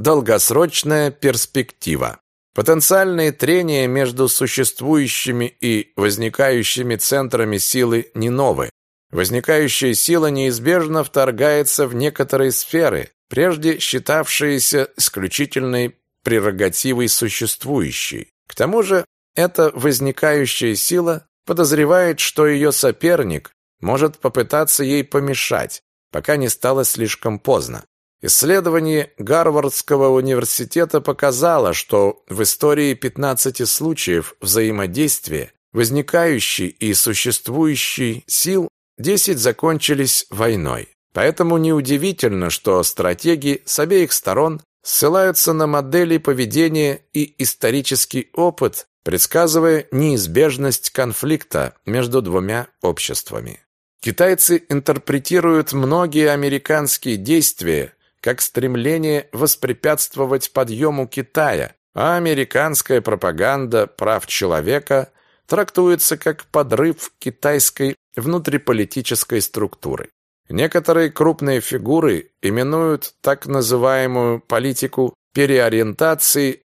долгосрочная перспектива. Потенциальные трения между существующими и возникающими центрами силы не новые. Возникающая сила неизбежно вторгается в некоторые сферы, прежде считавшиеся исключительной прерогативой существующей. К тому же, эта возникающая сила подозревает, что ее соперник может попытаться ей помешать, пока не стало слишком поздно. Исследование Гарвардского университета показало, что в истории 15 случаев взаимодействия возникающей и существующей сил 10 закончились войной. Поэтому неудивительно, что стратеги с обеих сторон ссылаются на модели поведения и исторический опыт, предсказывая неизбежность конфликта между двумя обществами. Китайцы интерпретируют многие американские действия как стремление воспрепятствовать подъему Китая, а американская пропаганда прав человека трактуется как подрыв китайской внутриполитической структуры. Некоторые крупные фигуры именуют так называемую политику переориентации.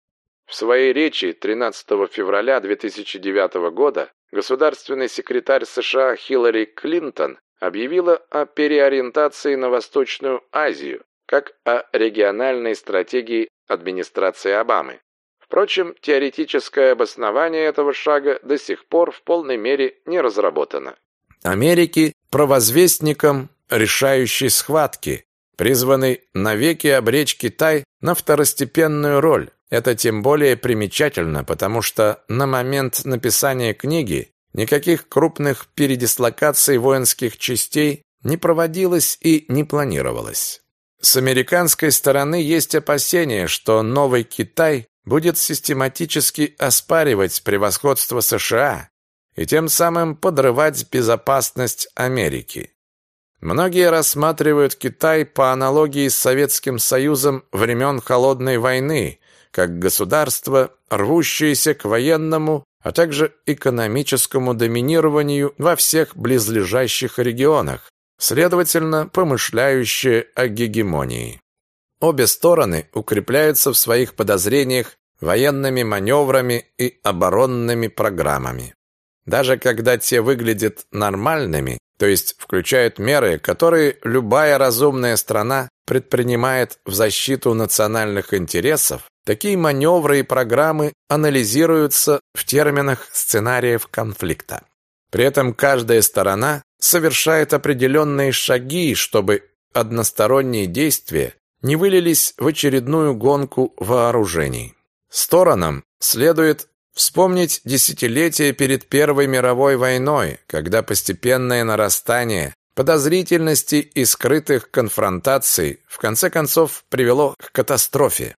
В своей речи 13 февраля 2009 года государственный секретарь США Хиллари Клинтон объявила о переориентации на Восточную Азию, как о региональной стратегии администрации Обамы. Впрочем, теоретическое обоснование этого шага до сих пор в полной мере не разработано. Америки провозвестником решающей схватки, призванный навеки обречь Китай на второстепенную роль. Это тем более примечательно, потому что на момент написания книги никаких крупных передислокаций воинских частей не проводилось и не планировалось. С американской стороны есть опасения, что новый Китай будет систематически оспаривать превосходство США и тем самым подрывать безопасность Америки. Многие рассматривают Китай по аналогии с Советским Союзом времен Холодной войны, как государство, рвущееся к военному, а также экономическому доминированию во всех близлежащих регионах, следовательно, помышляющее о гегемонии. Обе стороны укрепляются в своих подозрениях военными маневрами и оборонными программами. Даже когда те выглядят нормальными, то есть включают меры, которые любая разумная страна предпринимает в защиту национальных интересов, такие маневры и программы анализируются в терминах сценариев конфликта. При этом каждая сторона совершает определенные шаги, чтобы односторонние действия не вылились в очередную гонку вооружений. Сторонам следует вспомнить десятилетия перед Первой мировой войной, когда постепенное нарастание подозрительности и скрытых конфронтаций в конце концов привело к катастрофе.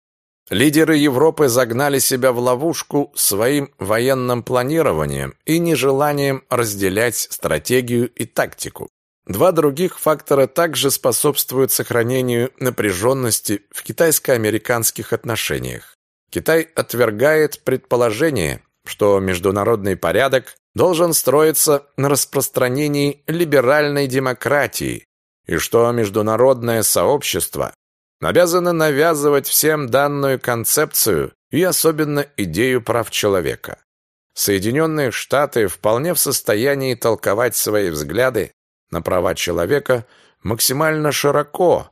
Лидеры Европы загнали себя в ловушку своим военным планированием и нежеланием разделять стратегию и тактику. Два других фактора также способствуют сохранению напряженности в китайско-американских отношениях. Китай отвергает предположение, что международный порядок должен строиться на распространении либеральной демократии и что международное сообщество обязаны навязывать всем данную концепцию и особенно идею прав человека. Соединенные Штаты вполне в состоянии толковать свои взгляды на права человека максимально широко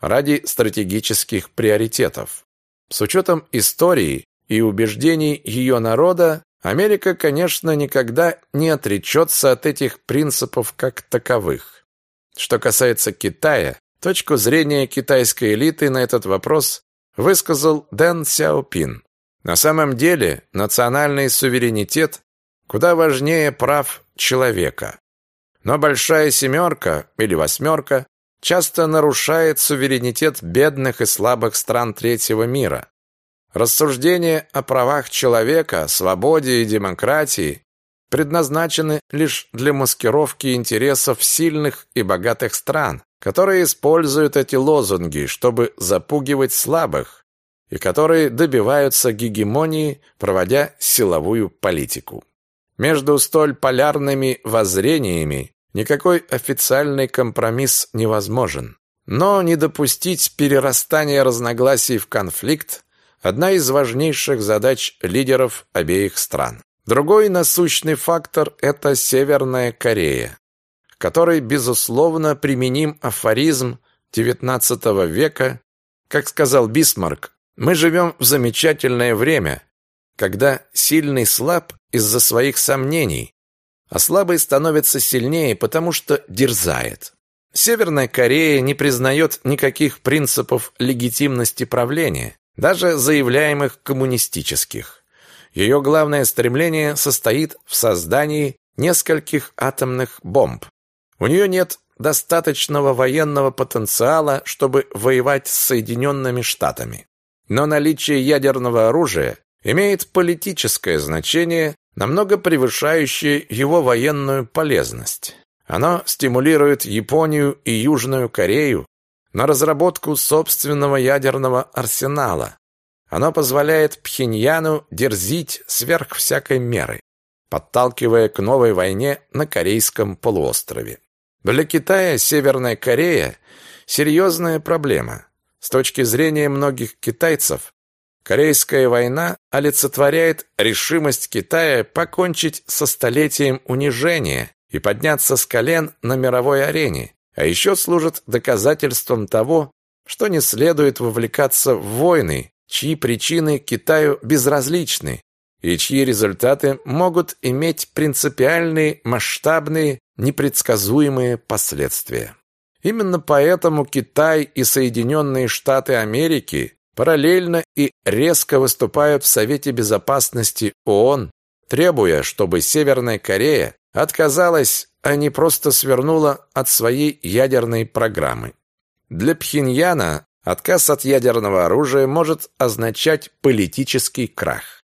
ради стратегических приоритетов. С учетом истории и убеждений ее народа, Америка, конечно, никогда не отречется от этих принципов как таковых. Что касается Китая, Точку зрения китайской элиты на этот вопрос высказал Дэн Сяопин. На самом деле, национальный суверенитет куда важнее прав человека. Но большая семерка или восьмерка часто нарушает суверенитет бедных и слабых стран третьего мира. Рассуждения о правах человека, свободе и демократии предназначены лишь для маскировки интересов сильных и богатых стран, которые используют эти лозунги, чтобы запугивать слабых, и которые добиваются гегемонии, проводя силовую политику. Между столь полярными воззрениями никакой официальный компромисс невозможен. Но не допустить перерастания разногласий в конфликт – одна из важнейших задач лидеров обеих стран. Другой насущный фактор – это Северная Корея, который, безусловно, применим афоризм XIX века, как сказал Бисмарк, мы живем в замечательное время, когда сильный слаб из-за своих сомнений, а слабый становится сильнее, потому что дерзает. Северная Корея не признает никаких принципов легитимности правления, даже заявляемых коммунистических. Ее главное стремление состоит в создании нескольких атомных бомб. У нее нет достаточного военного потенциала, чтобы воевать с Соединенными Штатами. Но наличие ядерного оружия имеет политическое значение, намного превышающее его военную полезность. Оно стимулирует Японию и Южную Корею на разработку собственного ядерного арсенала, оно позволяет Пхеньяну дерзить сверх всякой меры, подталкивая к новой войне на Корейском полуострове. Для Китая Северная Корея – серьезная проблема. С точки зрения многих китайцев, Корейская война олицетворяет решимость Китая покончить со столетием унижения и подняться с колен на мировой арене, а еще служит доказательством того, что не следует вовлекаться в войны, чьи причины Китаю безразличны и чьи результаты могут иметь принципиальные, масштабные, непредсказуемые последствия. Именно поэтому Китай и Соединенные Штаты Америки параллельно и резко выступают в Совете Безопасности ООН, требуя, чтобы Северная Корея отказалась, а не просто свернула от своей ядерной программы. Для Пхеньяна Отказ от ядерного оружия может означать политический крах.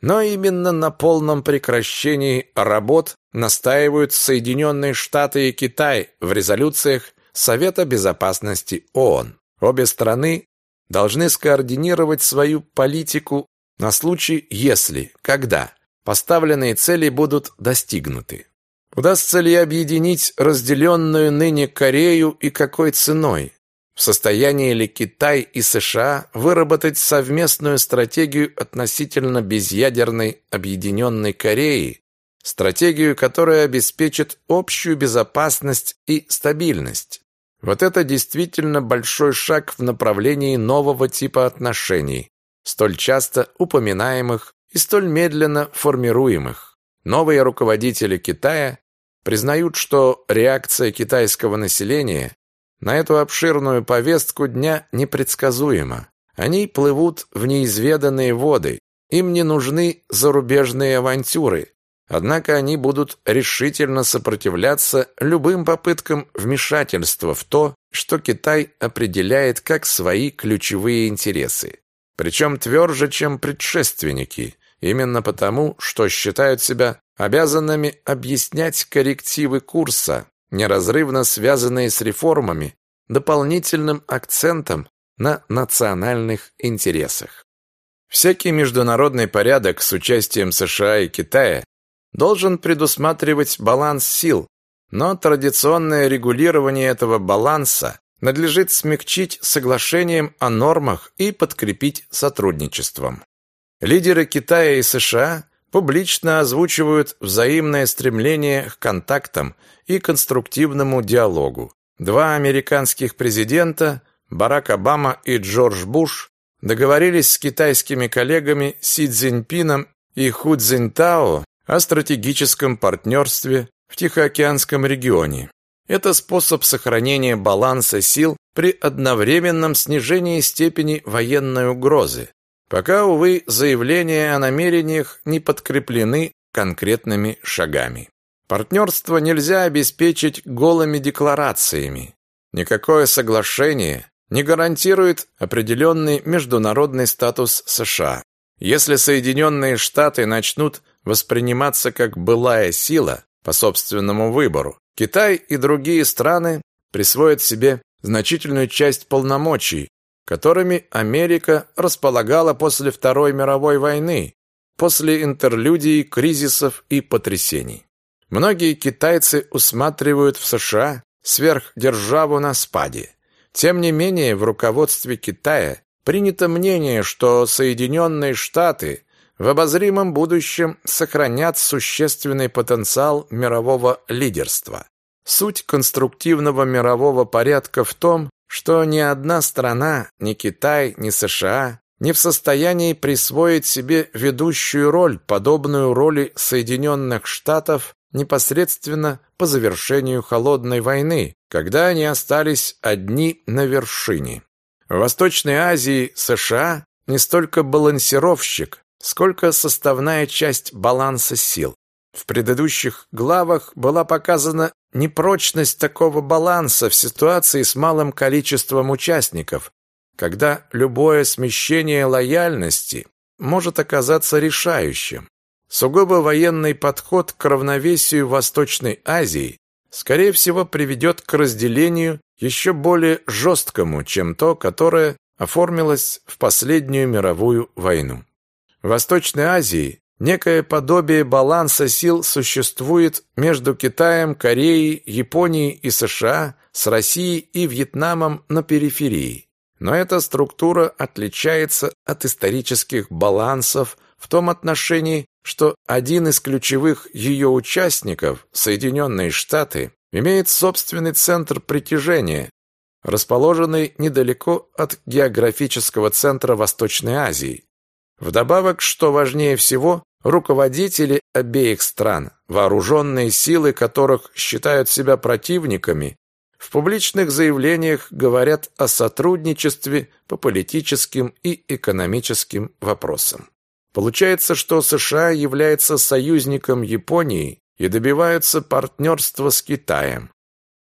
Но именно на полном прекращении работ настаивают Соединенные Штаты и Китай в резолюциях Совета Безопасности ООН. Обе страны должны скоординировать свою политику на случай, если, когда поставленные цели будут достигнуты. Удастся ли объединить разделенную ныне Корею и какой ценой? В состоянии ли Китай и США выработать совместную стратегию относительно безъядерной объединенной Кореи, стратегию, которая обеспечит общую безопасность и стабильность? Вот это действительно большой шаг в направлении нового типа отношений, столь часто упоминаемых и столь медленно формируемых. Новые руководители Китая признают, что реакция китайского населения на эту обширную повестку дня непредсказуемо. Они плывут в неизведанные воды. Им не нужны зарубежные авантюры. Однако они будут решительно сопротивляться любым попыткам вмешательства в то, что Китай определяет как свои ключевые интересы. Причем тверже, чем предшественники, именно потому, что считают себя обязанными объяснять коррективы курса, неразрывно связанные с реформами, дополнительным акцентом на национальных интересах. Всякий международный порядок с участием США и Китая должен предусматривать баланс сил, но традиционное регулирование этого баланса надлежит смягчить соглашением о нормах и подкрепить сотрудничеством. Лидеры Китая и США публично озвучивают взаимное стремление к контактам и конструктивному диалогу. Два американских президента, Барак Обама и Джордж Буш, договорились с китайскими коллегами Си Цзиньпином и Ху Цзиньтао о стратегическом партнерстве в Тихоокеанском регионе. Это способ сохранения баланса сил при одновременном снижении степени военной угрозы. Пока, увы, заявления о намерениях не подкреплены конкретными шагами. Партнерство нельзя обеспечить голыми декларациями. Никакое соглашение не гарантирует определенный международный статус США. Если Соединенные Штаты начнут восприниматься как былая сила по собственному выбору, Китай и другие страны присвоят себе значительную часть полномочий, которыми Америка располагала после Второй мировой войны, после интерлюдий, кризисов и потрясений. Многие китайцы усматривают в США сверхдержаву на спаде. Тем не менее, в руководстве Китая принято мнение, что Соединенные Штаты в обозримом будущем сохранят существенный потенциал мирового лидерства. Суть конструктивного мирового порядка в том, что ни одна страна, ни Китай, ни США не в состоянии присвоить себе ведущую роль, подобную роли Соединенных Штатов непосредственно по завершению Холодной войны, когда они остались одни на вершине. В Восточной Азии США не столько балансировщик, сколько составная часть баланса сил. В предыдущих главах была показана непрочность такого баланса в ситуации с малым количеством участников, когда любое смещение лояльности может оказаться решающим. Сугубо военный подход к равновесию Восточной Азии скорее всего приведет к разделению еще более жесткому, чем то, которое оформилось в последнюю мировую войну. В Восточной Азии некое подобие баланса сил существует между Китаем, Кореей, Японией и США, с Россией и Вьетнамом на периферии. Но эта структура отличается от исторических балансов в том отношении, что один из ключевых ее участников, Соединенные Штаты, имеет собственный центр притяжения, расположенный недалеко от географического центра Восточной Азии. Вдобавок, что важнее всего, руководители обеих стран, вооруженные силы которых считают себя противниками, в публичных заявлениях говорят о сотрудничестве по политическим и экономическим вопросам. Получается, что США является союзником Японии и добиваются партнерства с Китаем.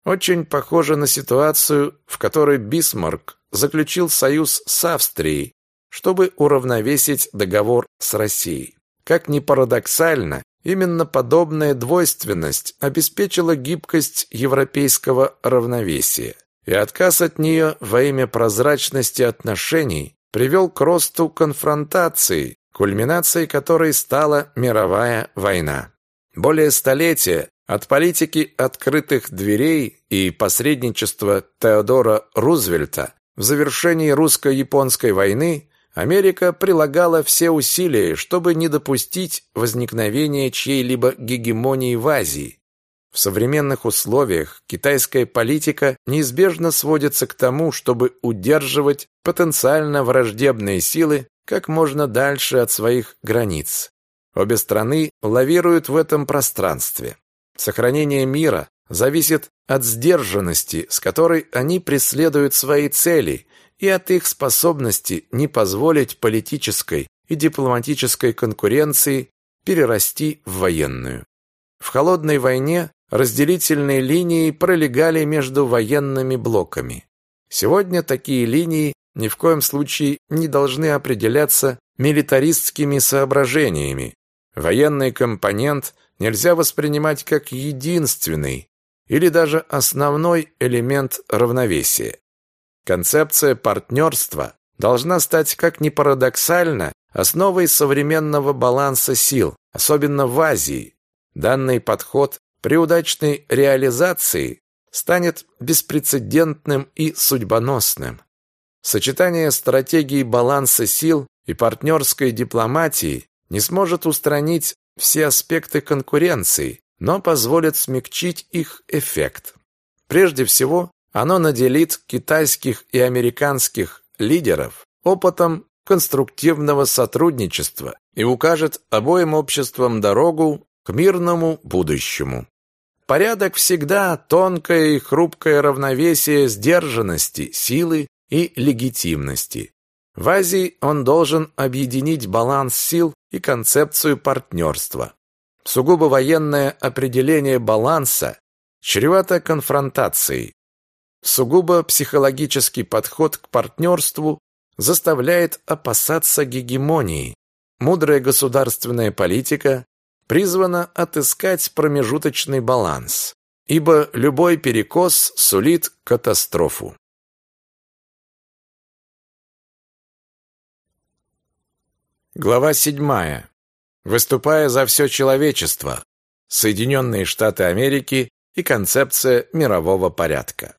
Очень похоже на ситуацию, в которой Бисмарк заключил союз с Австрией, чтобы уравновесить договор с Россией. Как ни парадоксально, именно подобная двойственность обеспечила гибкость европейского равновесия, и отказ от нее во имя прозрачности отношений привел к росту конфронтации, кульминацией которой стала мировая война. Более столетия от политики открытых дверей и посредничества Теодора Рузвельта в завершении русско-японской войны Америка прилагала все усилия, чтобы не допустить возникновения чьей-либо гегемонии в Азии. В современных условиях китайская политика неизбежно сводится к тому, чтобы удерживать потенциально враждебные силы как можно дальше от своих границ. Обе страны лавируют в этом пространстве. Сохранение мира зависит от сдержанности, с которой они преследуют свои цели, и от их способности не позволить политической и дипломатической конкуренции перерасти в военную. В холодной войне разделительные линии пролегали между военными блоками. Сегодня такие линии ни в коем случае не должны определяться милитаристскими соображениями, Военный компонент нельзя воспринимать как единственный или даже основной элемент равновесия. Концепция партнерства должна стать, как ни парадоксально, основой современного баланса сил, особенно в Азии. Данный подход при удачной реализации станет беспрецедентным и судьбоносным. Сочетание стратегии баланса сил и партнерской дипломатии не сможет устранить все аспекты конкуренции, но позволит смягчить их эффект. Прежде всего, оно наделит китайских и американских лидеров опытом конструктивного сотрудничества и укажет обоим обществам дорогу к мирному будущему. Порядок всегда тонкое и хрупкое равновесие сдержанности, силы и легитимности. В Азии он должен объединить баланс сил и концепцию партнерства. Сугубо военное определение баланса чревато конфронтацией. Сугубо психологический подход к партнерству заставляет опасаться гегемонии. Мудрая государственная политика призвана отыскать промежуточный баланс, ибо любой перекос сулит катастрофу. Глава 7. Выступая за все человечество. Соединенные Штаты Америки и концепция мирового порядка.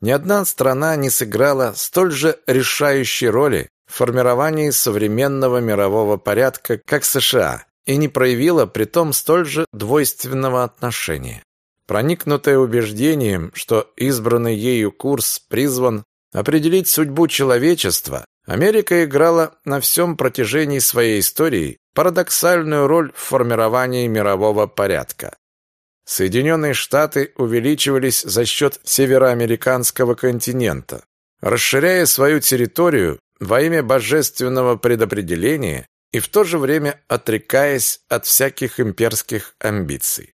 Ни одна страна не сыграла столь же решающей роли в формировании современного мирового порядка, как США, и не проявила при том столь же двойственного отношения. Проникнутая убеждением, что избранный ею курс призван определить судьбу человечества, Америка играла на всем протяжении своей истории парадоксальную роль в формировании мирового порядка. Соединенные Штаты увеличивались за счет североамериканского континента. Расширяя свою территорию во имя божественного предопределения и в то же время отрекаясь от всяких имперских амбиций.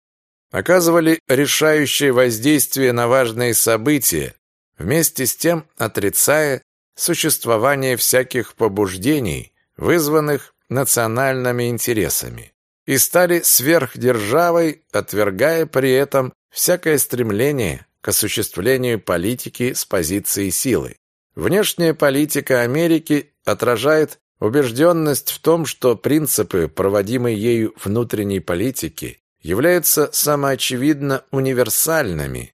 Оказывали решающее воздействие на важные события, вместе с тем отрицая существование всяких побуждений, вызванных национальными интересами и стали сверхдержавой, отвергая при этом всякое стремление к осуществлению политики с позиции силы. Внешняя политика Америки отражает убежденность в том, что принципы, проводимые ею внутренней политики, являются самоочевидно универсальными,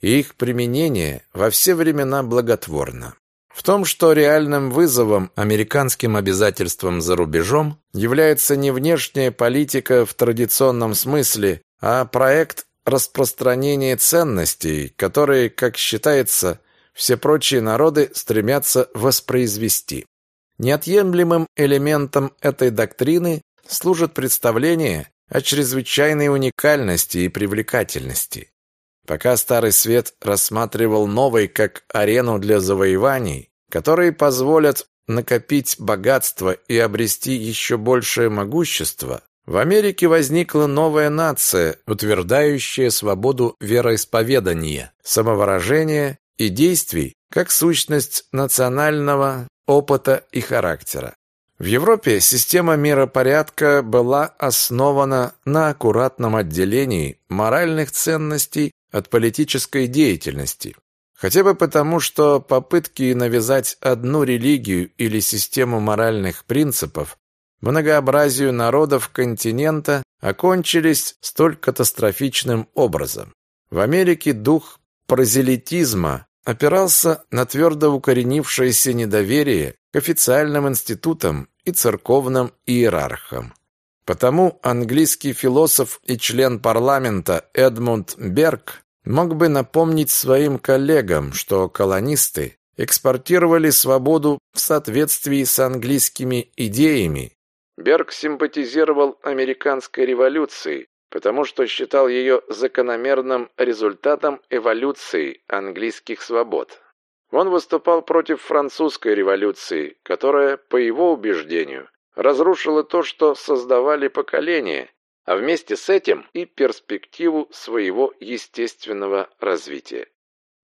и их применение во все времена благотворно. В том, что реальным вызовом американским обязательствам за рубежом является не внешняя политика в традиционном смысле, а проект распространения ценностей, которые, как считается, все прочие народы стремятся воспроизвести. Неотъемлемым элементом этой доктрины служит представление о чрезвычайной уникальности и привлекательности. Пока Старый Свет рассматривал новый как арену для завоеваний, которые позволят накопить богатство и обрести еще большее могущество, в Америке возникла новая нация, утверждающая свободу вероисповедания, самовыражения и действий как сущность национального опыта и характера. В Европе система миропорядка была основана на аккуратном отделении моральных ценностей от политической деятельности. Хотя бы потому, что попытки навязать одну религию или систему моральных принципов многообразию народов континента окончились столь катастрофичным образом. В Америке дух прозелитизма опирался на твердо укоренившееся недоверие к официальным институтам и церковным иерархам. Потому английский философ и член парламента Эдмунд Берг мог бы напомнить своим коллегам, что колонисты экспортировали свободу в соответствии с английскими идеями. Берг симпатизировал американской революции, потому что считал ее закономерным результатом эволюции английских свобод. Он выступал против французской революции, которая, по его убеждению, разрушила то, что создавали поколения, а вместе с этим и перспективу своего естественного развития.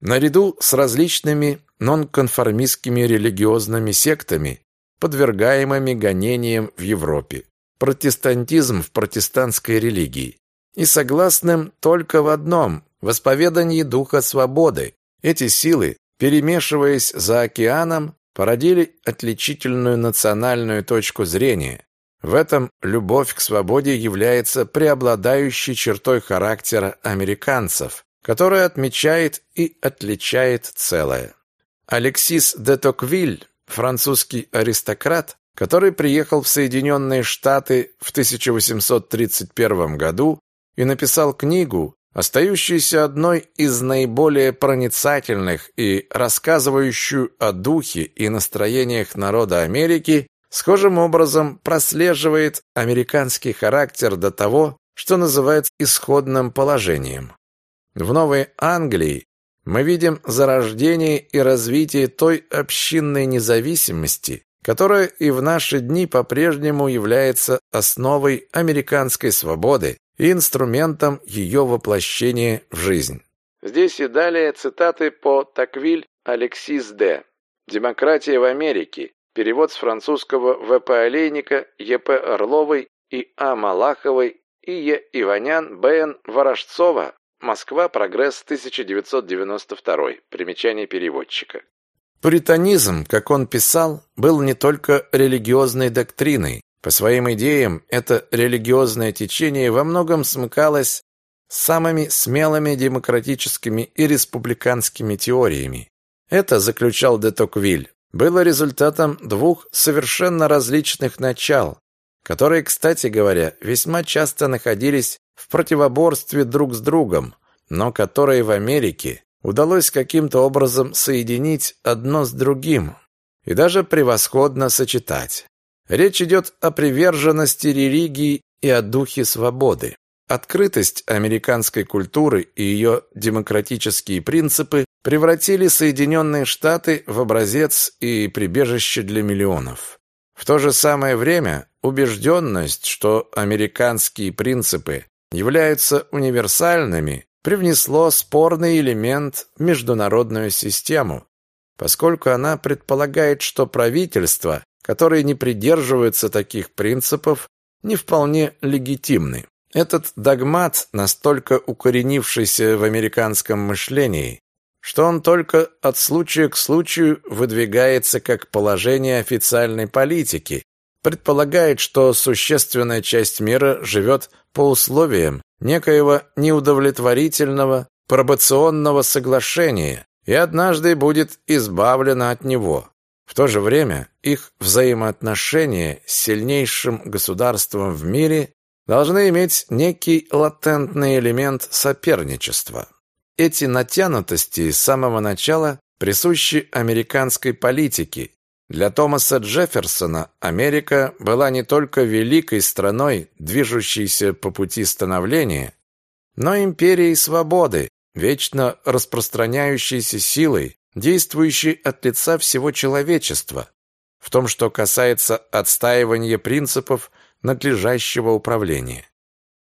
Наряду с различными нонконформистскими религиозными сектами, подвергаемыми гонениям в Европе, протестантизм в протестантской религии, и согласным только в одном – в исповедании духа свободы. Эти силы, перемешиваясь за океаном, породили отличительную национальную точку зрения, в этом любовь к свободе является преобладающей чертой характера американцев, которая отмечает и отличает целое. Алексис де Токвиль, французский аристократ, который приехал в Соединенные Штаты в 1831 году и написал книгу, остающуюся одной из наиболее проницательных и рассказывающую о духе и настроениях народа Америки, схожим образом прослеживает американский характер до того, что называется исходным положением. В Новой Англии мы видим зарождение и развитие той общинной независимости, которая и в наши дни по-прежнему является основой американской свободы и инструментом ее воплощения в жизнь. Здесь и далее цитаты по Токвиль Алексис Д. «Демократия в Америке. Перевод с французского В.П. Олейника, Е.П. Орловой И.А. Малаховой и Е. Иванян, Б.Н. Ворожцова. Москва. Прогресс. 1992. Примечание переводчика. Пуританизм, как он писал, был не только религиозной доктриной. По своим идеям, это религиозное течение во многом смыкалось самыми смелыми демократическими и республиканскими теориями. Это, заключал де Токвиль, было результатом двух совершенно различных начал, которые, кстати говоря, весьма часто находились в противоборстве друг с другом, но которые в Америке удалось каким-то образом соединить одно с другим и даже превосходно сочетать. Речь идет о приверженности религии и о духе свободы. Открытость американской культуры и ее демократические принципы превратили Соединенные Штаты в образец и прибежище для миллионов. В то же самое время убежденность, что американские принципы являются универсальными, привнесло спорный элемент в международную систему, поскольку она предполагает, что правительства, которые не придерживаются таких принципов, не вполне легитимны. Этот догмат, настолько укоренившийся в американском мышлении, что он только от случая к случаю выдвигается как положение официальной политики, предполагает, что существенная часть мира живет по условиям некоего неудовлетворительного пробационного соглашения и однажды будет избавлена от него. В то же время их взаимоотношения с сильнейшим государством в мире должны иметь некий латентный элемент соперничества. Эти натянутости с самого начала присущи американской политике. Для Томаса Джефферсона Америка была не только великой страной, движущейся по пути становления, но империей свободы, вечно распространяющейся силой, действующей от лица всего человечества. В том, что касается отстаивания принципов надлежащего управления.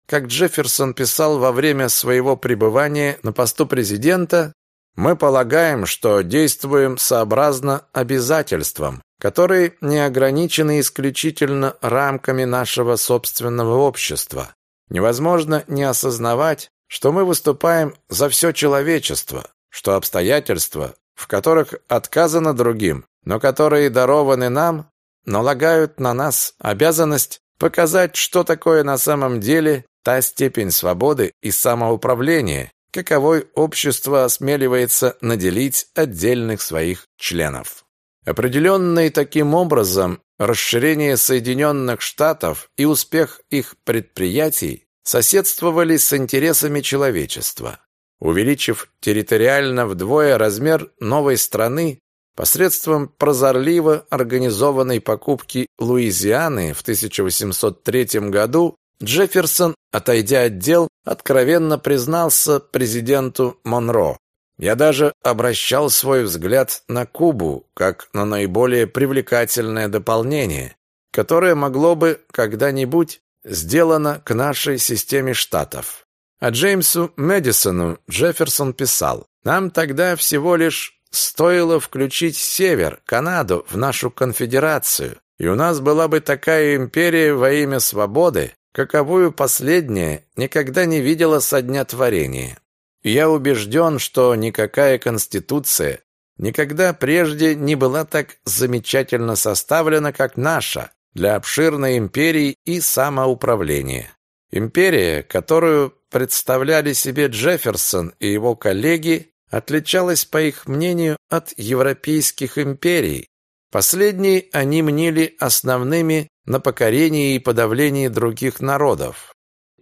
Как Джефферсон писал во время своего пребывания на посту президента, мы полагаем, что действуем сообразно обязательствам, которые не ограничены исключительно рамками нашего собственного общества. Невозможно не осознавать, что мы выступаем за все человечество, что обстоятельства, в которых отказано другим, но которые дарованы нам, налагают на нас обязанность показать, что такое на самом деле та степень свободы и самоуправления, каковой общество осмеливается наделить отдельных своих членов. Определенные таким образом расширение Соединенных Штатов и успех их предприятий соседствовали с интересами человечества. Увеличив территориально вдвое размер новой страны посредством прозорливо организованной покупки Луизианы в 1803 году, Джефферсон, отойдя от дел, откровенно признался президенту Монро. Я даже обращал свой взгляд на Кубу как на наиболее привлекательное дополнение, которое могло бы когда-нибудь сделано к нашей системе штатов. А Джеймсу Мэдисону Джефферсон писал, «Нам тогда всего лишь стоило включить Север, Канаду, в нашу конфедерацию, и у нас была бы такая империя во имя свободы, каковую последняя никогда не видела со дня творения. я убежден, что никакая конституция никогда прежде не была так замечательно составлена, как наша, для обширной империи и самоуправления. Империя, которую представляли себе Джефферсон и его коллеги, отличалась, по их мнению, от европейских империй. Последние они мнили основными на покорении и подавлении других народов.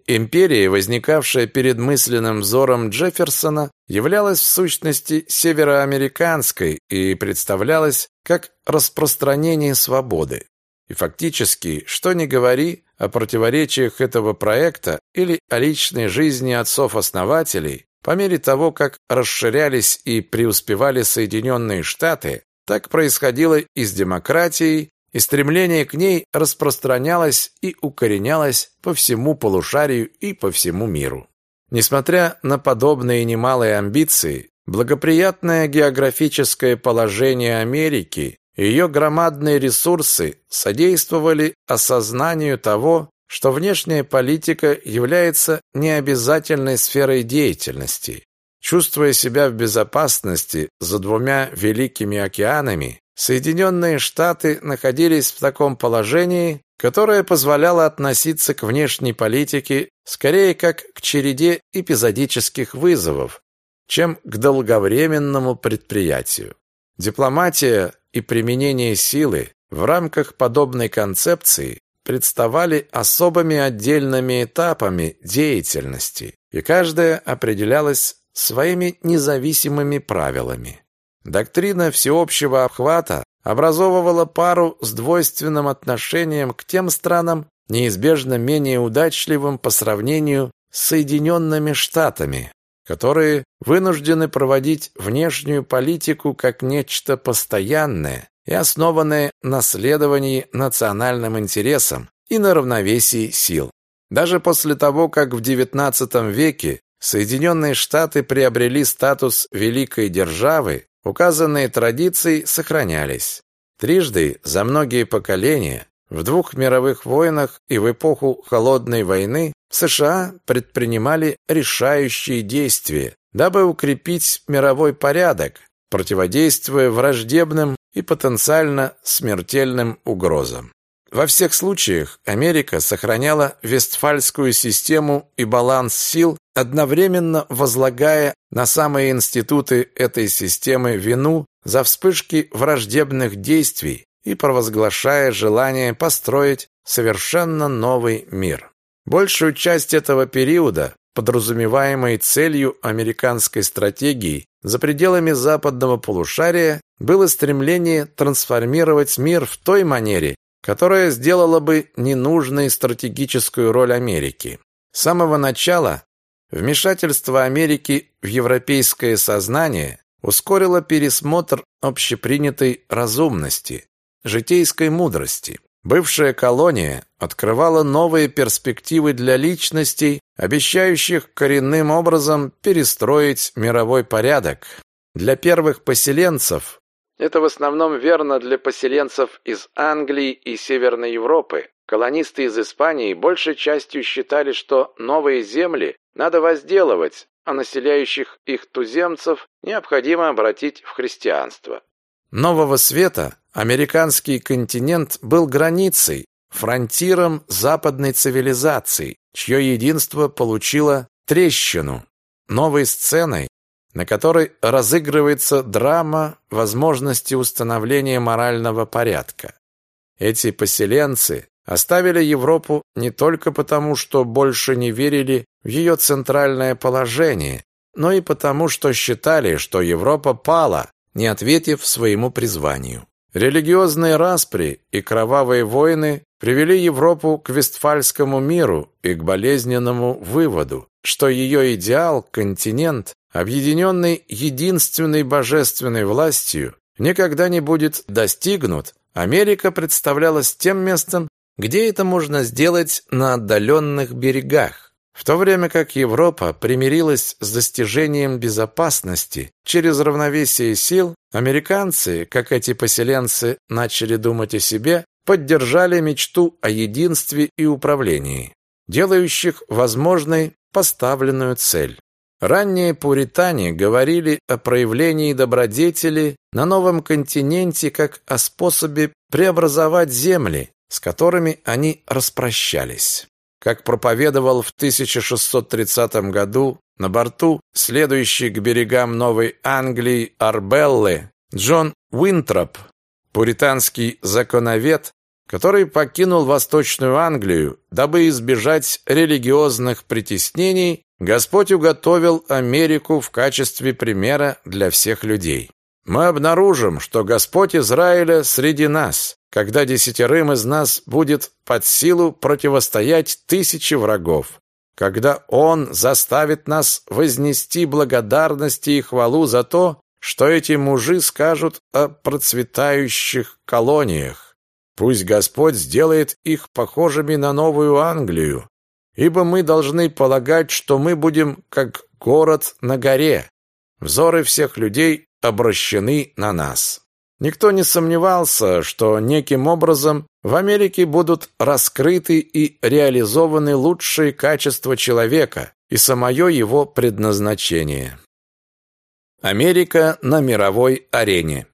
Империя, возникавшая перед мысленным взором Джефферсона, являлась в сущности североамериканской и представлялась как распространение свободы. И фактически, что ни говори о противоречиях этого проекта или о личной жизни отцов-основателей, по мере того, как расширялись и преуспевали Соединенные Штаты, так происходило и с демократией, и стремление к ней распространялось и укоренялось по всему полушарию и по всему миру. Несмотря на подобные немалые амбиции, благоприятное географическое положение Америки и ее громадные ресурсы содействовали осознанию того, что внешняя политика является необязательной сферой деятельности. Чувствуя себя в безопасности за двумя великими океанами, Соединенные Штаты находились в таком положении, которая позволяла относиться к внешней политике скорее как к череде эпизодических вызовов, чем к долговременному предприятию. Дипломатия и применение силы в рамках подобной концепции представали особыми отдельными этапами деятельности, и каждая определялась своими независимыми правилами. Доктрина всеобщего обхвата образовывала пару с двойственным отношением к тем странам, неизбежно менее удачливым по сравнению с Соединенными Штатами, которые вынуждены проводить внешнюю политику как нечто постоянное и основанное на следовании национальным интересам и на равновесии сил. Даже после того, как в XIX веке Соединенные Штаты приобрели статус великой державы, указанные традиции сохранялись. Трижды за многие поколения в двух мировых войнах и в эпоху Холодной войны США предпринимали решающие действия, дабы укрепить мировой порядок, противодействуя враждебным и потенциально смертельным угрозам. Во всех случаях Америка сохраняла Вестфальскую систему и баланс сил, одновременно возлагая на самые институты этой системы вину за вспышки враждебных действий и провозглашая желание построить совершенно новый мир. Большую часть этого периода, подразумеваемой целью американской стратегии за пределами западного полушария, было стремление трансформировать мир в той манере, которая сделала бы ненужной стратегическую роль Америки. С самого начала вмешательство Америки в европейское сознание ускорило пересмотр общепринятой разумности, житейской мудрости. Бывшая колония открывала новые перспективы для личностей, обещающих коренным образом перестроить мировой порядок. Для первых поселенцев это в основном верно для поселенцев из Англии и Северной Европы. Колонисты из Испании большей частью считали, что новые земли надо возделывать, а населяющих их туземцев необходимо обратить в христианство. Нового света американский континент был границей, фронтиром западной цивилизации, чье единство получило трещину, новой сценой, на которой разыгрывается драма возможности установления морального порядка. Эти поселенцы оставили Европу не только потому, что больше не верили в ее центральное положение, но и потому, что считали, что Европа пала, не ответив своему призванию. Религиозные распри и кровавые войны привели Европу к Вестфальскому миру и к болезненному выводу, что ее идеал, континент, объединенный единственной божественной властью, никогда не будет достигнут, Америка представлялась тем местом, где это можно сделать на отдаленных берегах. В то время как Европа примирилась с достижением безопасности через равновесие сил, американцы, как эти поселенцы, начали думать о себе, поддержали мечту о единстве и управлении, делающих возможной поставленную цель. Ранние пуритане говорили о проявлении добродетели на новом континенте как о способе преобразовать земли, с которыми они распрощались. Как проповедовал в 1630 году на борту, следующий к берегам Новой Англии Арбеллы, Джон Уинтроп, пуританский законовед, который покинул Восточную Англию, дабы избежать религиозных притеснений, Господь уготовил Америку в качестве примера для всех людей. Мы обнаружим, что Господь Израиля среди нас, когда десятерым из нас будет под силу противостоять тысячи врагов, когда Он заставит нас вознести благодарности и хвалу за то, что эти мужи скажут о процветающих колониях. Пусть Господь сделает их похожими на Новую Англию, ибо мы должны полагать, что мы будем как город на горе. Взоры всех людей обращены на нас. Никто не сомневался, что неким образом в Америке будут раскрыты и реализованы лучшие качества человека и самое его предназначение. Америка на мировой арене.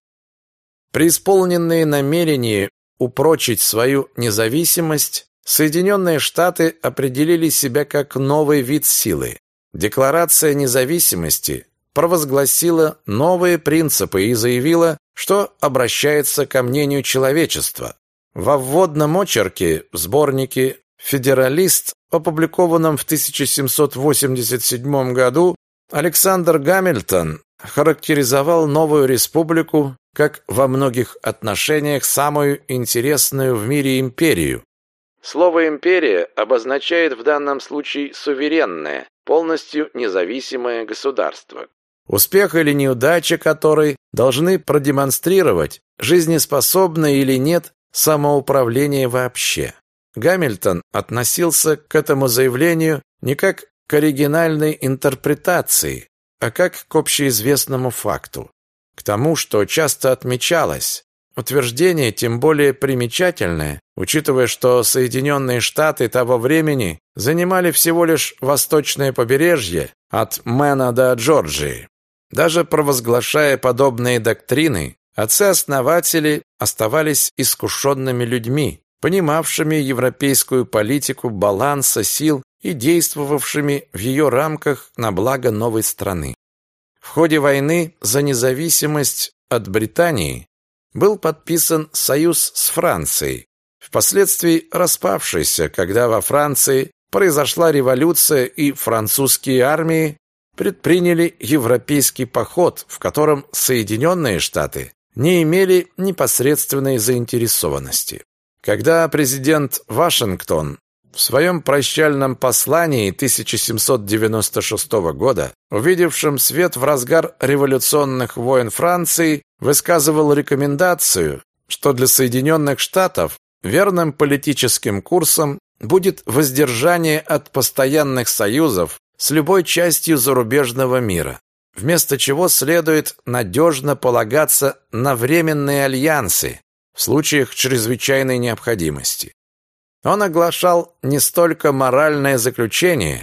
Преисполненные намерения упрочить свою независимость, Соединенные Штаты определили себя как новый вид силы. Декларация независимости провозгласила новые принципы и заявила, что обращается ко мнению человечества. Во вводном очерке в сборнике «Федералист», опубликованном в 1787 году, Александр Гамильтон характеризовал новую республику как во многих отношениях самую интересную в мире империю. Слово «империя» обозначает в данном случае суверенное, полностью независимое государство. Успех или неудача которой должны продемонстрировать, жизнеспособно или нет самоуправление вообще. Гамильтон относился к этому заявлению не как к оригинальной интерпретации, а как к общеизвестному факту. К тому, что часто отмечалось, утверждение тем более примечательное, учитывая, что Соединенные Штаты того времени занимали всего лишь восточное побережье от Мэна до Джорджии. Даже провозглашая подобные доктрины, отцы-основатели оставались искушенными людьми, понимавшими европейскую политику баланса сил и действовавшими в ее рамках на благо новой страны. В ходе войны за независимость от Британии был подписан союз с Францией, впоследствии распавшийся, когда во Франции произошла революция и французские армии предприняли европейский поход, в котором Соединенные Штаты не имели непосредственной заинтересованности. Когда президент Вашингтон в своем прощальном послании 1796 года, увидевшем свет в разгар революционных войн Франции, высказывал рекомендацию, что для Соединенных Штатов верным политическим курсом будет воздержание от постоянных союзов с любой частью зарубежного мира, вместо чего следует надежно полагаться на временные альянсы в случаях чрезвычайной необходимости. Он оглашал не столько моральное заключение,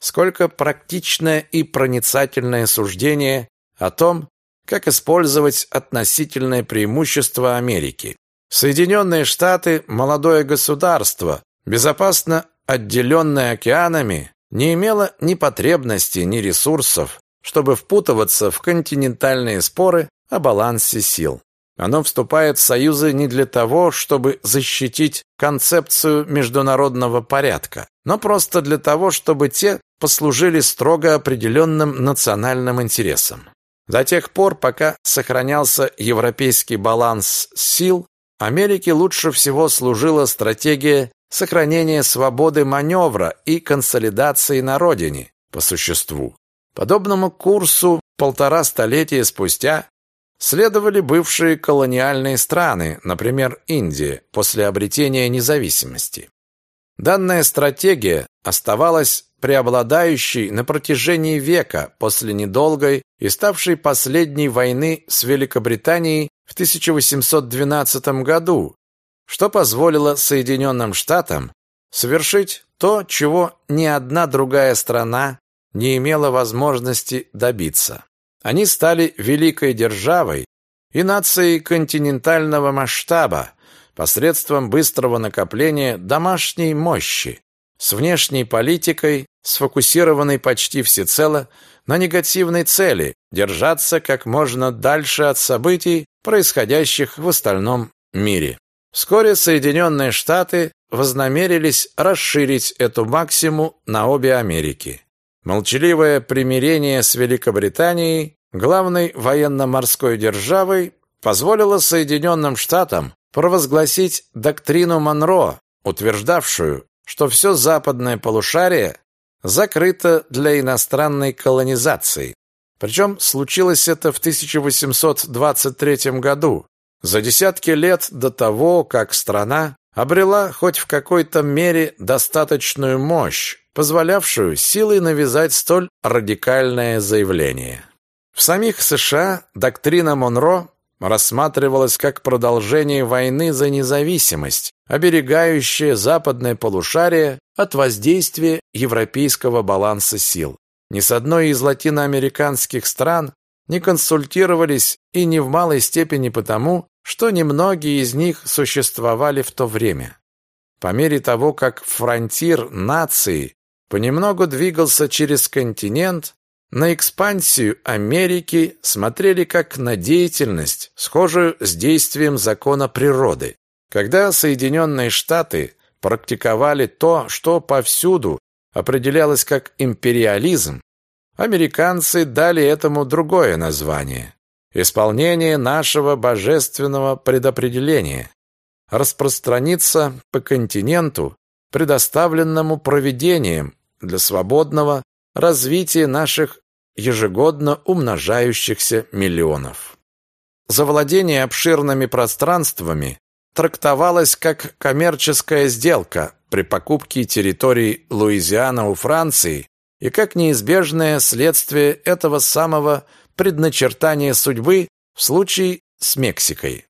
сколько практичное и проницательное суждение о том, как использовать относительное преимущество Америки. Соединенные Штаты – молодое государство, безопасно отделенное океанами, не имело ни потребности, ни ресурсов, чтобы впутываться в континентальные споры о балансе сил. Оно вступает в союзы не для того, чтобы защитить концепцию международного порядка, но просто для того, чтобы те послужили строго определенным национальным интересам. До тех пор, пока сохранялся европейский баланс сил, Америке лучше всего служила стратегия сохранения свободы маневра и консолидации на родине по существу. Подобному курсу полтора столетия спустя следовали бывшие колониальные страны, например, Индия, после обретения независимости. Данная стратегия оставалась преобладающей на протяжении века после недолгой и ставшей последней войны с Великобританией в 1812 году, что позволило Соединенным Штатам совершить то, чего ни одна другая страна не имела возможности добиться. Они стали великой державой и нацией континентального масштаба посредством быстрого накопления домашней мощи, с внешней политикой, сфокусированной почти всецело на негативной цели держаться как можно дальше от событий, происходящих в остальном мире. Вскоре Соединенные Штаты вознамерились расширить эту максиму на обе Америки. Молчаливое примирение с Великобританией, главной военно-морской державой, позволило Соединенным Штатам провозгласить доктрину Монро, утверждавшую, что все западное полушарие закрыто для иностранной колонизации. Причем случилось это в 1823 году, за десятки лет до того, как страна обрела хоть в какой-то мере достаточную мощь, позволявшую силой навязать столь радикальное заявление. В самих США доктрина Монро рассматривалась как продолжение войны за независимость, оберегающая западное полушарие от воздействия европейского баланса сил. Ни с одной из латиноамериканских стран не консультировались и не в малой степени потому, что немногие из них существовали в то время. По мере того, как фронтир нации понемногу двигался через континент, на экспансию Америки смотрели как на деятельность, схожую с действием закона природы. Когда Соединенные Штаты практиковали то, что повсюду определялось как империализм, американцы дали этому другое название – исполнение нашего божественного предопределения, распространиться по континенту, предоставленному проведением для свободного развития наших ежегодно умножающихся миллионов. Завладение обширными пространствами трактовалось как коммерческая сделка при покупке территории Луизиана у Франции и как неизбежное следствие этого самого предначертания судьбы в случае с Мексикой.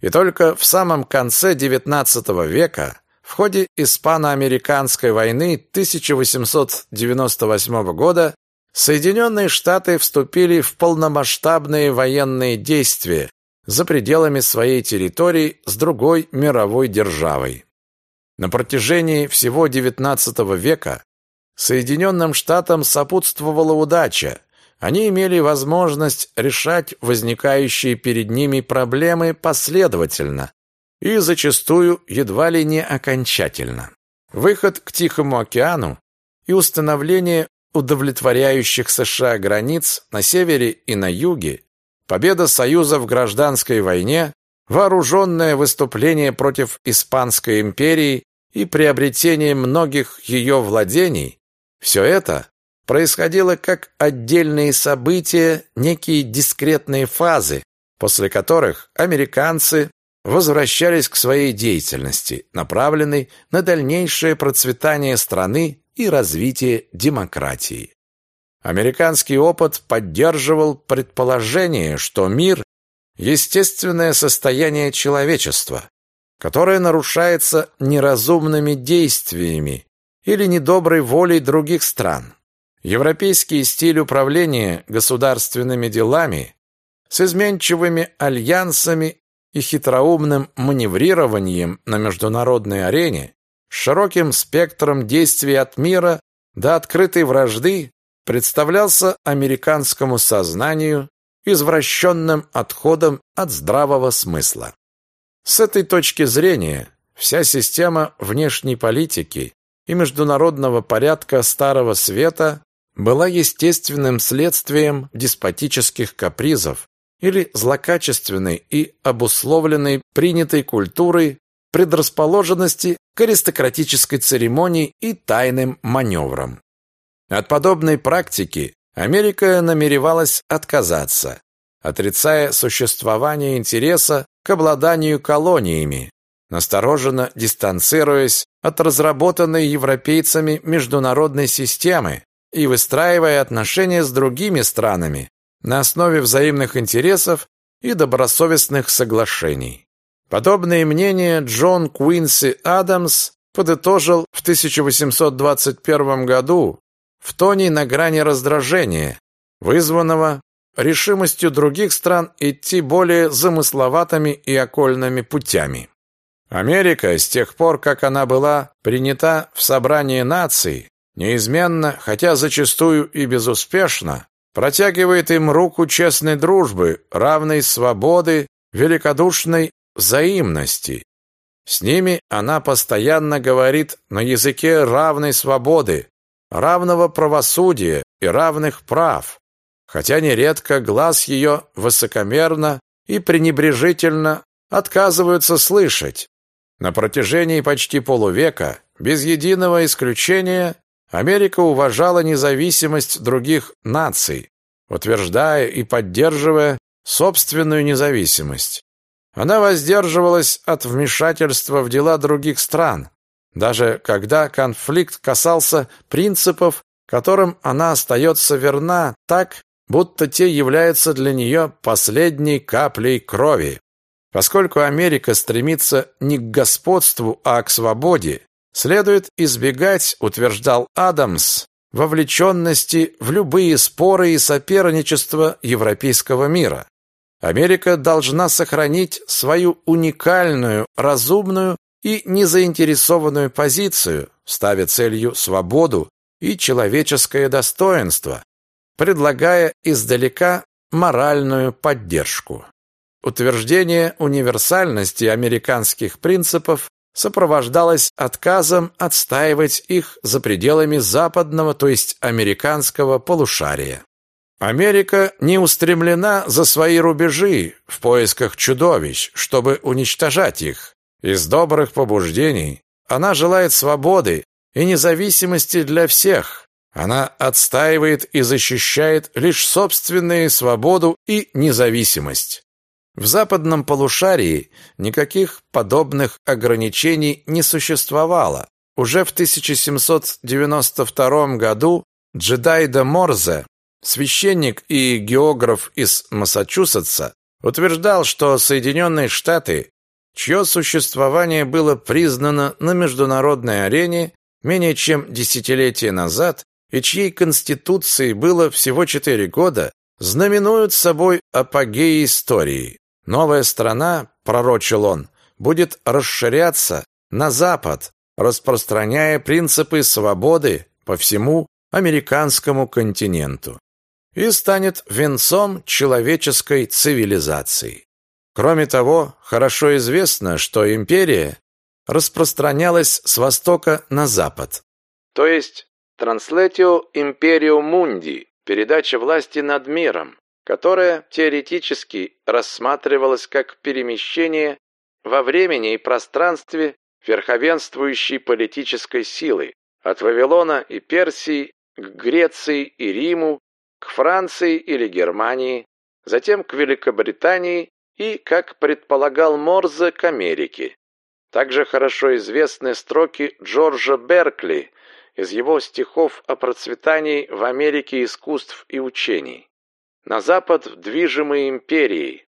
И только в самом конце XIX века в ходе Испано-американской войны 1898 года Соединенные Штаты вступили в полномасштабные военные действия за пределами своей территории с другой мировой державой. На протяжении всего XIX века Соединенным Штатам сопутствовала удача. Они имели возможность решать возникающие перед ними проблемы последовательно, и зачастую едва ли не окончательно. Выход к Тихому океану и установление удовлетворяющих США границ на севере и на юге, победа Союза в гражданской войне, вооруженное выступление против Испанской империи и приобретение многих ее владений – все это происходило как отдельные события, некие дискретные фазы, после которых американцы возвращались к своей деятельности, направленной на дальнейшее процветание страны и развитие демократии. Американский опыт поддерживал предположение, что мир – естественное состояние человечества, которое нарушается неразумными действиями или недоброй волей других стран. Европейский стиль управления государственными делами с изменчивыми альянсами и хитроумным маневрированием на международной арене, с широким спектром действий от мира до открытой вражды представлялся американскому сознанию извращенным отходом от здравого смысла. С этой точки зрения вся система внешней политики и международного порядка Старого Света была естественным следствием деспотических капризов, или злокачественной и обусловленной принятой культурой предрасположенности к аристократической церемонии и тайным маневрам. От подобной практики Америка намеревалась отказаться, отрицая существование интереса к обладанию колониями, настороженно дистанцируясь от разработанной европейцами международной системы и выстраивая отношения с другими странами, на основе взаимных интересов и добросовестных соглашений. Подобные мнения Джон Куинси Адамс подытожил в 1821 году в тоне на грани раздражения, вызванного решимостью других стран идти более замысловатыми и окольными путями. Америка, с тех пор, как она была принята в собрание наций, неизменно, хотя зачастую и безуспешно, протягивает им руку честной дружбы, равной свободы, великодушной взаимности. С ними она постоянно говорит на языке равной свободы, равного правосудия и равных прав, хотя нередко глаз ее высокомерно и пренебрежительно отказываются слышать. На протяжении почти полувека, без единого исключения, Америка уважала независимость других наций, утверждая и поддерживая собственную независимость. Она воздерживалась от вмешательства в дела других стран, даже когда конфликт касался принципов, которым она остается верна так, будто те являются для нее последней каплей крови. Поскольку Америка стремится не к господству, а к свободе, Следует избегать, утверждал Адамс, вовлеченности в любые споры и соперничество европейского мира. Америка должна сохранить свою уникальную, разумную и незаинтересованную позицию, ставя целью свободу и человеческое достоинство, предлагая издалека моральную поддержку. Утверждение универсальности американских принципов сопровождалось отказом отстаивать их за пределами западного, то есть американского полушария. Америка не устремлена за свои рубежи в поисках чудовищ, чтобы уничтожать их. Из добрых побуждений она желает свободы и независимости для всех. Она отстаивает и защищает лишь собственную свободу и независимость. В западном полушарии никаких подобных ограничений не существовало. Уже в 1792 году Джедайда Морзе, священник и географ из Массачусетса, утверждал, что Соединенные Штаты, чье существование было признано на международной арене менее чем десятилетие назад и чьей конституции было всего четыре года, знаменуют собой апогей истории. Новая страна, пророчил он, будет расширяться на запад, распространяя принципы свободы по всему американскому континенту и станет венцом человеческой цивилизации. Кроме того, хорошо известно, что империя распространялась с востока на запад. То есть Translatio Imperium Mundi, передача власти над миром, которое теоретически рассматривалось как перемещение во времени и пространстве верховенствующей политической силы от Вавилона и Персии к Греции и Риму, к Франции или Германии, затем к Великобритании и, как предполагал Морзе, к Америке. Также хорошо известны строки Джорджа Беркли из его стихов о процветании в Америке искусств и учений. На запад движимой империей.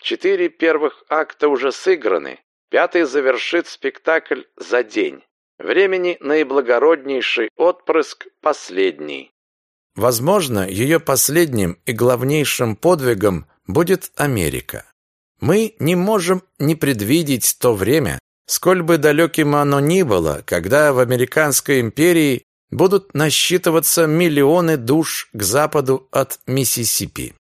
Четыре первых акта уже сыграны, пятый завершит спектакль за день. Времени наиблагороднейший отпрыск последний. Возможно, ее последним и главнейшим подвигом будет Америка. Мы не можем не предвидеть то время, сколь бы далеким оно ни было, когда в американской империи будут насчитываться миллионы душ к западу от Миссисипи.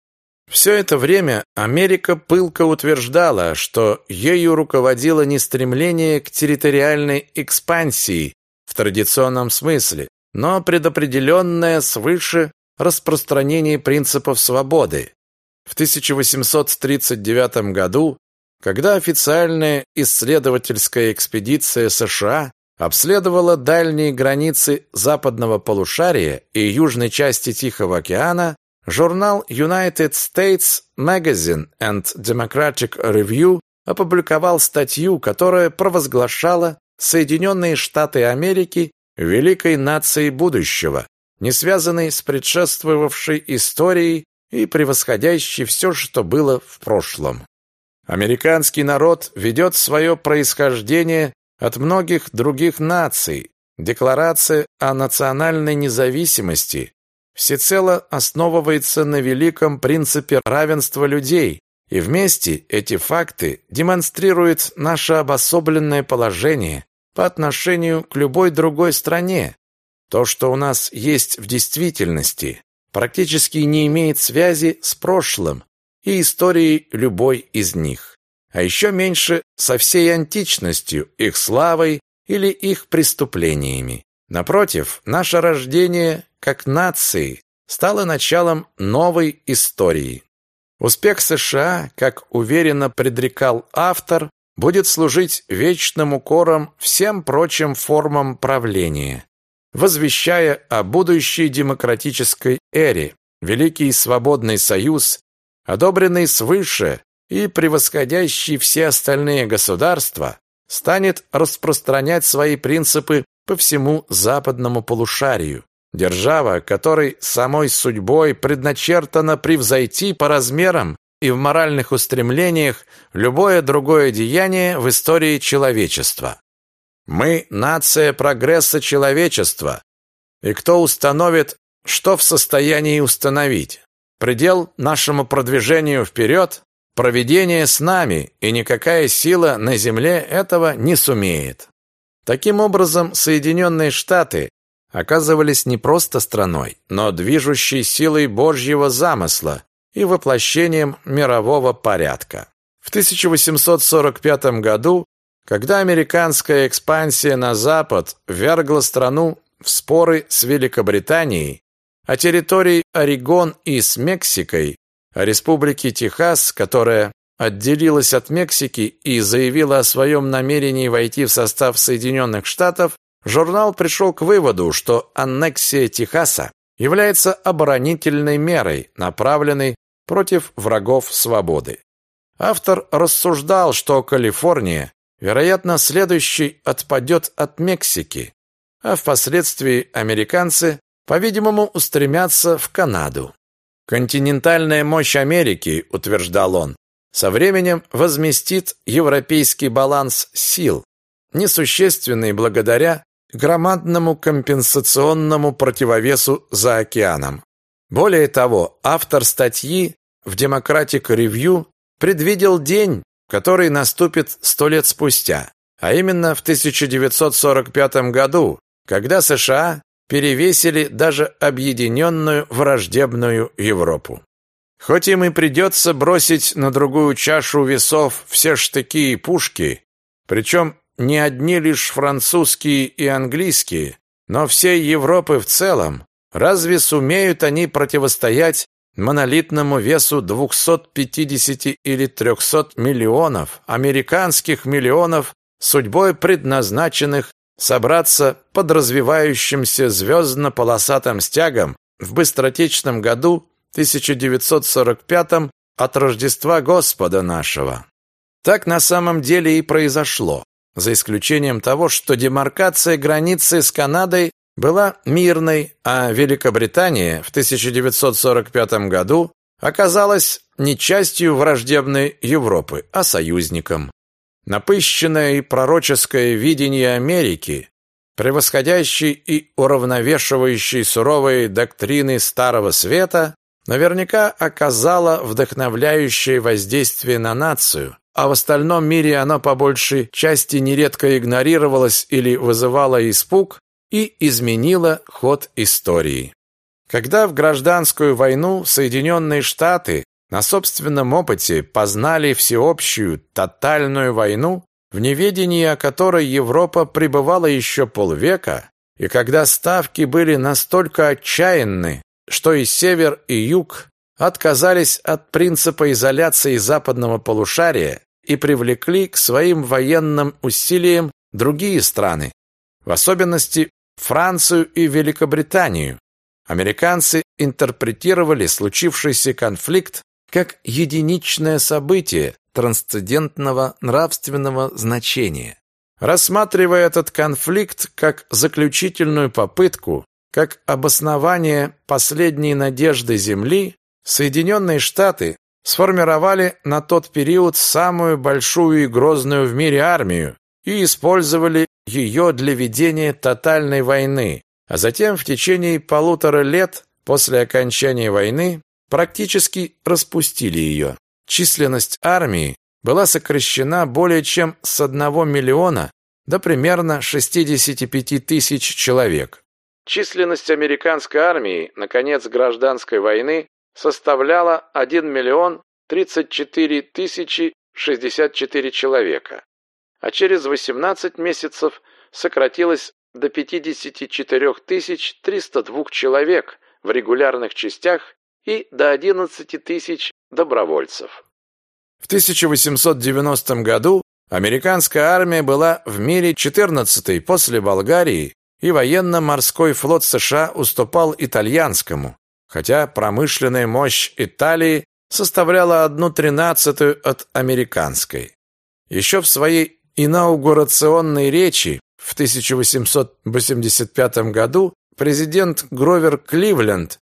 Все это время Америка пылко утверждала, что ею руководило не стремление к территориальной экспансии в традиционном смысле, но предопределенное свыше распространение принципов свободы. В 1839 году, когда официальная исследовательская экспедиция США обследовала дальние границы западного полушария и южной части Тихого океана, журнал United States Magazine and Democratic Review опубликовал статью, которая провозглашала Соединенные Штаты Америки великой нацией будущего, не связанной с предшествовавшей историей и превосходящей все, что было в прошлом. Американский народ ведет свое происхождение от многих других наций. Декларация о национальной независимости всецело основывается на великом принципе равенства людей, и вместе эти факты демонстрируют наше обособленное положение по отношению к любой другой стране. То, что у нас есть в действительности, практически не имеет связи с прошлым и историей любой из них а еще меньше со всей античностью, их славой или их преступлениями. Напротив, наше рождение как нации стало началом новой истории. Успех США, как уверенно предрекал автор, будет служить вечным укором всем прочим формам правления, возвещая о будущей демократической эре. Великий свободный союз, одобренный свыше и превосходящий все остальные государства, станет распространять свои принципы по всему западному полушарию. Держава, которой самой судьбой предначертано превзойти по размерам и в моральных устремлениях любое другое деяние в истории человечества. Мы – нация прогресса человечества, и кто установит, что в состоянии установить? Предел нашему продвижению вперед Провидение с нами, и никакая сила на земле этого не сумеет. Таким образом, Соединенные Штаты оказывались не просто страной, но движущей силой Божьего замысла и воплощением мирового порядка. В 1845 году, когда американская экспансия на запад ввергла страну в споры с Великобританией, о территории Орегон и с Мексикой, о республике Техас, которая отделилась от Мексики и заявила о своем намерении войти в состав Соединенных Штатов, журнал пришел к выводу, что аннексия Техаса является оборонительной мерой, направленной против врагов свободы. Автор рассуждал, что Калифорния, вероятно, следующий отпадет от Мексики, а впоследствии американцы, по-видимому, устремятся в Канаду. Континентальная мощь Америки, утверждал он, со временем возместит европейский баланс сил, несущественный благодаря громадному компенсационному противовесу за океаном. Более того, автор статьи в Democratic Review предвидел день, который наступит сто лет спустя, а именно в 1945 году, когда США перевесили даже объединенную враждебную Европу. Хоть им и придется бросить на другую чашу весов все штыки и пушки, причем не одни лишь французские и английские, но всей Европы в целом, разве сумеют они противостоять монолитному весу 250 или 300 миллионов американских миллионов, судьбой предназначенных собраться под развивающимся звездно-полосатым стягом в быстротечном году 1945 от Рождества Господа нашего. Так на самом деле и произошло, за исключением того, что демаркация границы с Канадой была мирной, а Великобритания в 1945 году оказалась не частью враждебной Европы, а союзником. Напыщенное и пророческое видение Америки, превосходящий и уравновешивающий суровые доктрины Старого Света, наверняка оказало вдохновляющее воздействие на нацию, а в остальном мире оно по большей части нередко игнорировалось или вызывало испуг и изменило ход истории. Когда в гражданскую войну Соединенные Штаты на собственном опыте познали всеобщую тотальную войну, в неведении о которой Европа пребывала еще полвека, и когда ставки были настолько отчаянны, что и север, и юг отказались от принципа изоляции западного полушария и привлекли к своим военным усилиям другие страны, в особенности Францию и Великобританию. Американцы интерпретировали случившийся конфликт как единичное событие трансцендентного нравственного значения. Рассматривая этот конфликт как заключительную попытку, как обоснование последней надежды Земли, Соединенные Штаты сформировали на тот период самую большую и грозную в мире армию и использовали ее для ведения тотальной войны, а затем в течение полутора лет после окончания войны практически распустили ее. Численность армии была сокращена более чем с 1 миллиона до примерно 65 тысяч человек. Численность американской армии на конец гражданской войны составляла 1 миллион 34 тысячи 64 человека, а через 18 месяцев сократилась до 54 тысяч 302 человек в регулярных частях и до 11 тысяч добровольцев. В 1890 году американская армия была в мире 14-й после Болгарии, и военно-морской флот США уступал итальянскому, хотя промышленная мощь Италии составляла одну тринадцатую от американской. Еще в своей инаугурационной речи в 1885 году президент Гровер Кливленд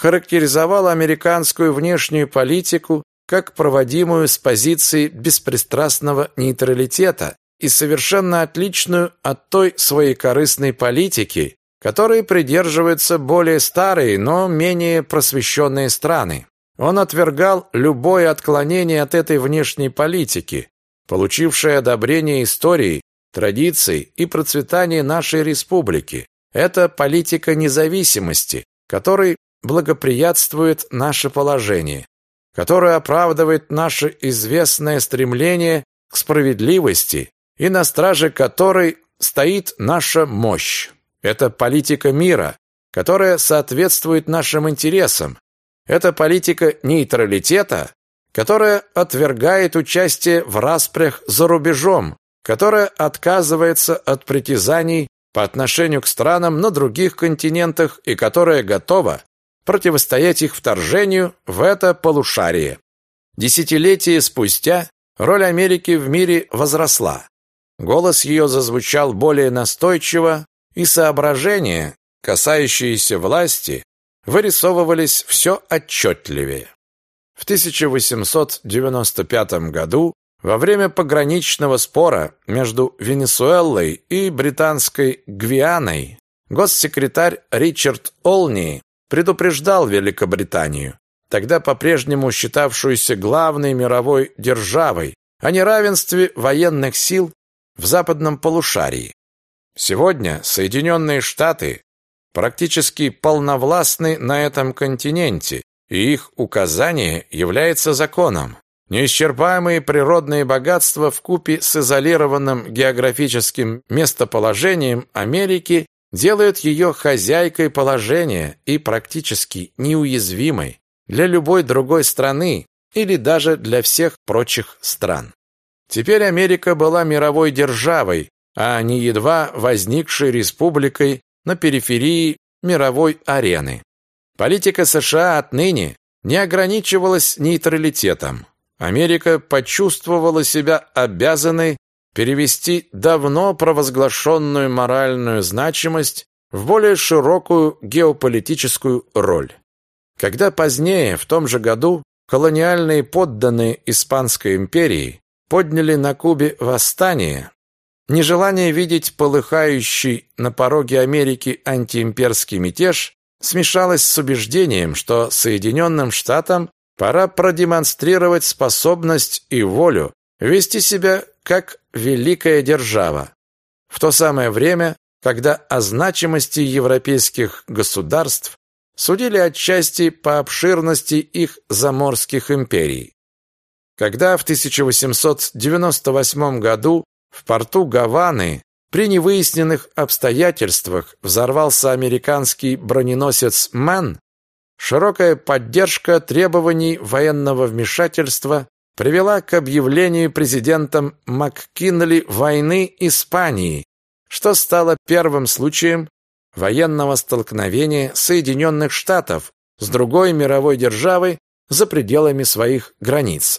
характеризовал американскую внешнюю политику как проводимую с позиции беспристрастного нейтралитета и совершенно отличную от той своекорыстной политики, которой придерживаются более старые, но менее просвещенные страны. Он отвергал любое отклонение от этой внешней политики, получившей одобрение истории, традиций и процветания нашей республики. Это политика независимости, которой благоприятствует наше положение, которая оправдывает наше известное стремление к справедливости и на страже которой стоит наша мощь. Это политика мира, которая соответствует нашим интересам, это политика нейтралитета, которая отвергает участие в распрях за рубежом, которая отказывается от притязаний по отношению к странам на других континентах и которая готова противостоять их вторжению в это полушарие. Десятилетия спустя роль Америки в мире возросла. Голос ее зазвучал более настойчиво, и соображения, касающиеся власти, вырисовывались все отчетливее. В 1895 году, во время пограничного спора между Венесуэлой и британской Гвианой, госсекретарь Ричард Олни предупреждал Великобританию, тогда по-прежнему считавшуюся главной мировой державой, о неравенстве военных сил в западном полушарии. Сегодня Соединенные Штаты практически полновластны на этом континенте, и их указание является законом. Неисчерпаемые природные богатства в купе с изолированным географическим местоположением Америки делают ее хозяйкой положения и практически неуязвимой для любой другой страны или даже для всех прочих стран. Теперь Америка была мировой державой, а не едва возникшей республикой на периферии мировой арены. Политика США отныне не ограничивалась нейтралитетом. Америка почувствовала себя обязанной перевести давно провозглашенную моральную значимость в более широкую геополитическую роль. Когда позднее, в том же году, колониальные подданные Испанской империи подняли на Кубе восстание, Нежелание видеть полыхающий на пороге Америки антиимперский мятеж смешалось с убеждением, что Соединенным Штатам пора продемонстрировать способность и волю вести себя как великая держава. В то самое время, когда о значимости европейских государств судили отчасти по обширности их заморских империй. Когда в 1898 году в порту Гаваны при невыясненных обстоятельствах взорвался американский броненосец «Мэн», широкая поддержка требований военного вмешательства привела к объявлению президентом МакКинли войны Испании, что стало первым случаем военного столкновения Соединенных Штатов с другой мировой державой за пределами своих границ.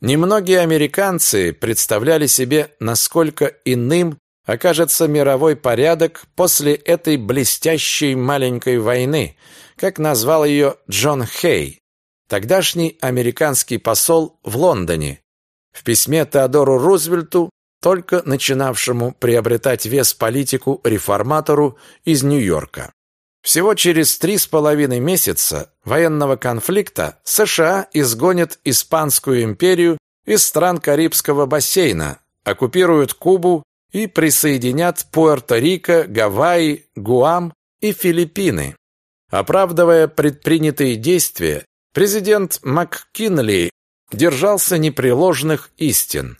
Немногие американцы представляли себе, насколько иным окажется мировой порядок после этой блестящей маленькой войны, как назвал ее Джон Хей, тогдашний американский посол в Лондоне. В письме Теодору Рузвельту, только начинавшему приобретать вес политику-реформатору из Нью-Йорка. Всего через три с половиной месяца военного конфликта США изгонят Испанскую империю из стран Карибского бассейна, оккупируют Кубу и присоединят Пуэрто-Рико, Гавайи, Гуам и Филиппины. Оправдывая предпринятые действия, президент МакКинли держался непреложных истин.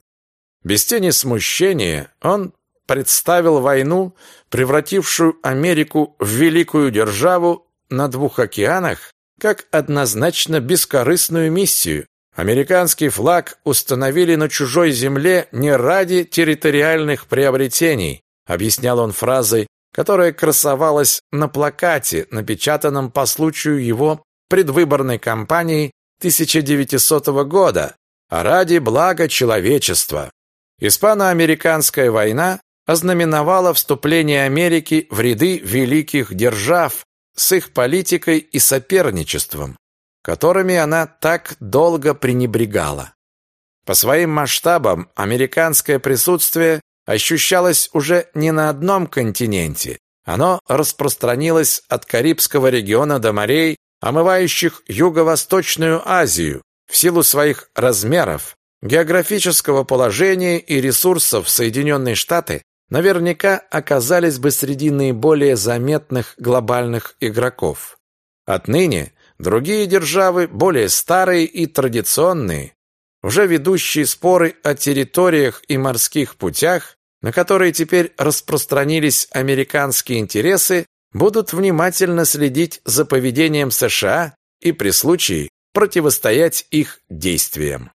Без тени смущения он представил войну, превратившую Америку в великую державу на двух океанах, как однозначно бескорыстную миссию. Американский флаг установили на чужой земле не ради территориальных приобретений, объяснял он фразой, которая красовалась на плакате, напечатанном по случаю его предвыборной кампании 1900 года, а ради блага человечества. Испано-американская война ознаменовала вступление Америки в ряды великих держав с их политикой и соперничеством, которыми она так долго пренебрегала. По своим масштабам американское присутствие ощущалось уже не на одном континенте. Оно распространилось от Карибского региона до морей омывающих Юго-Восточную Азию, в силу своих размеров, географического положения и ресурсов Соединенные Штаты наверняка оказались бы среди наиболее заметных глобальных игроков. Отныне другие державы, более старые и традиционные, уже ведущие споры о территориях и морских путях, на которые теперь распространились американские интересы, будут внимательно следить за поведением США и при случае противостоять их действиям.